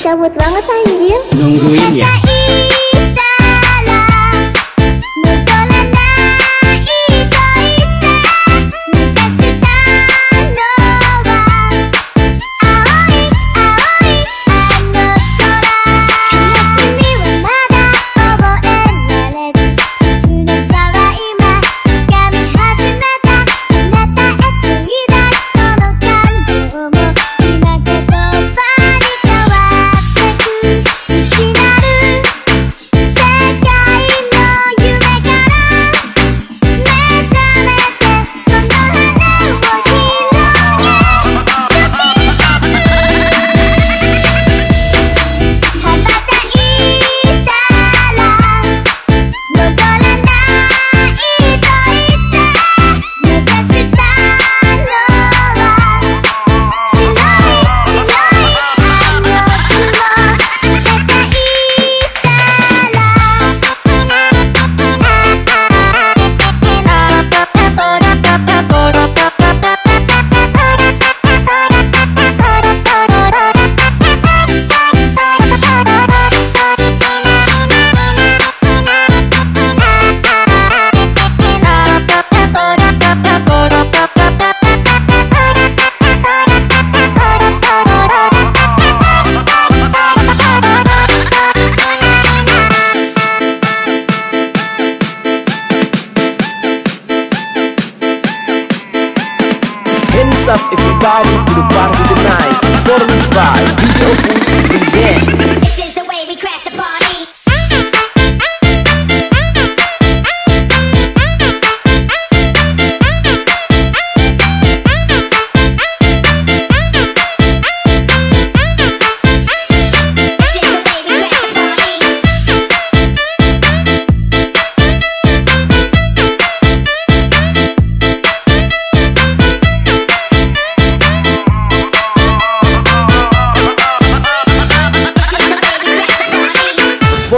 Cabut banget anjir. Nungguin ya. Up everybody to the party tonight. Performance by DJ Apus Remix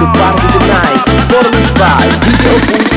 up everybody to the tonight Performance by DJ